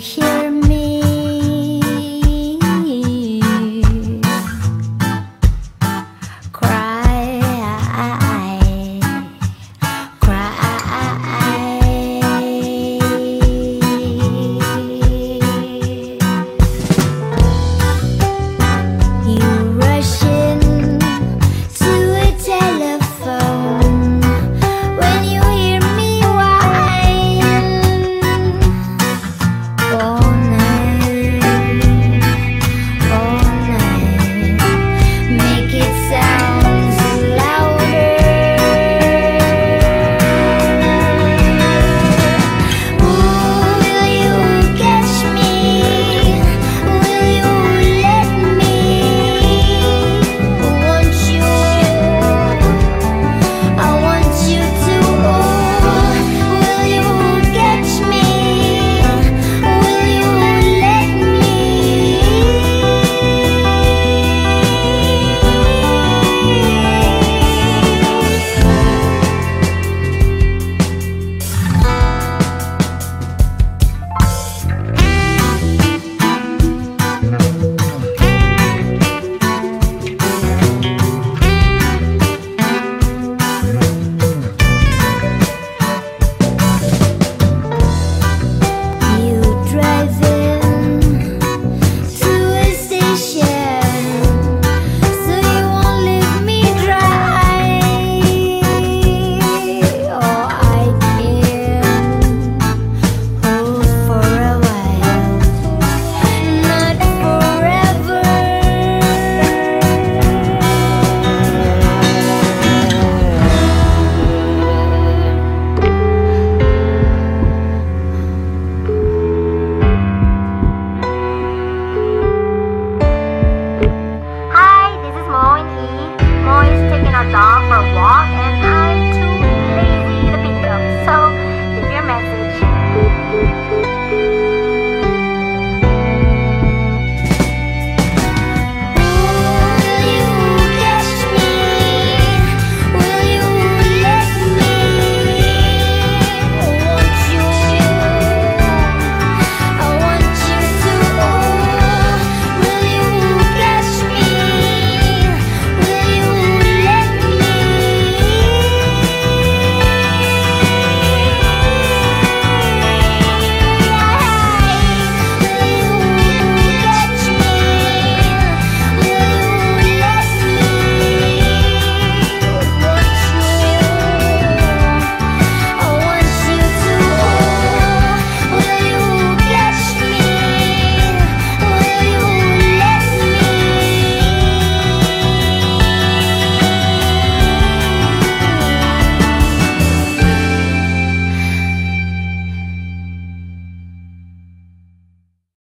Here.